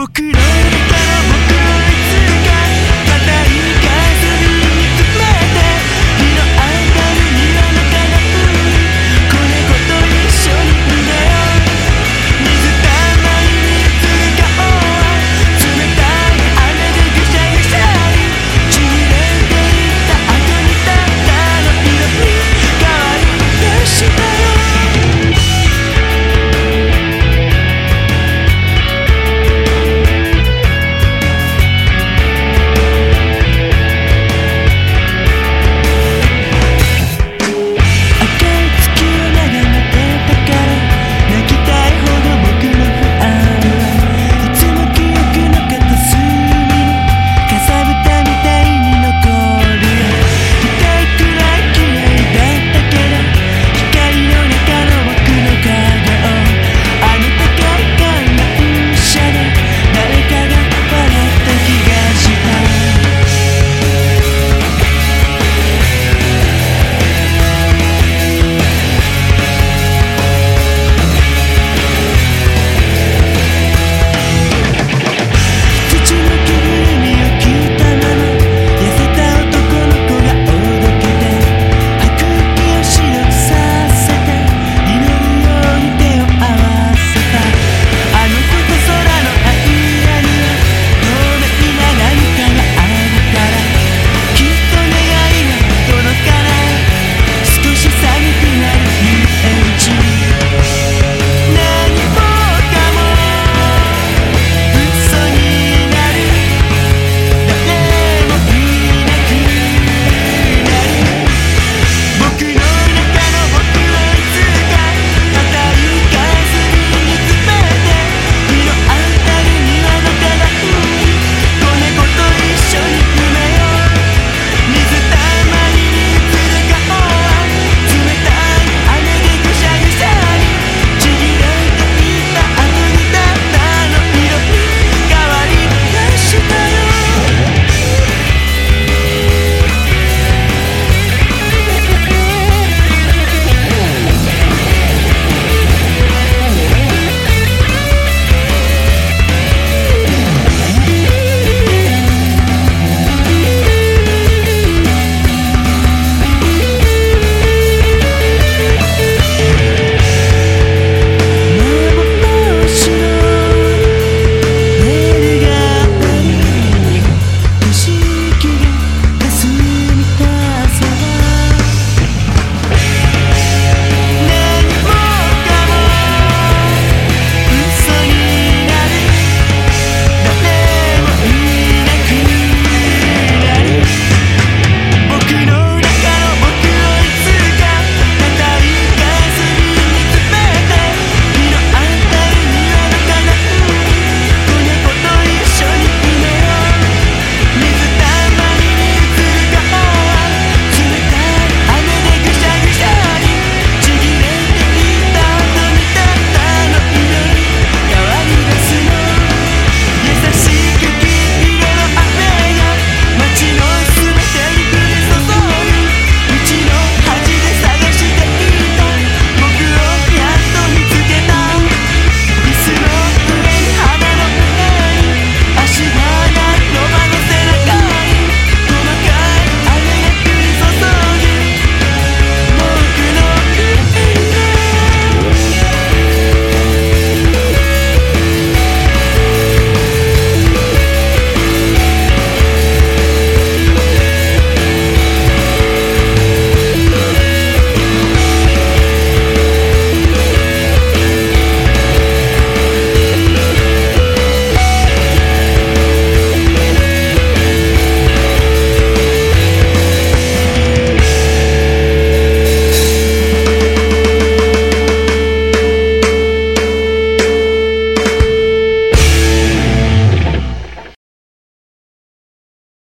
僕らの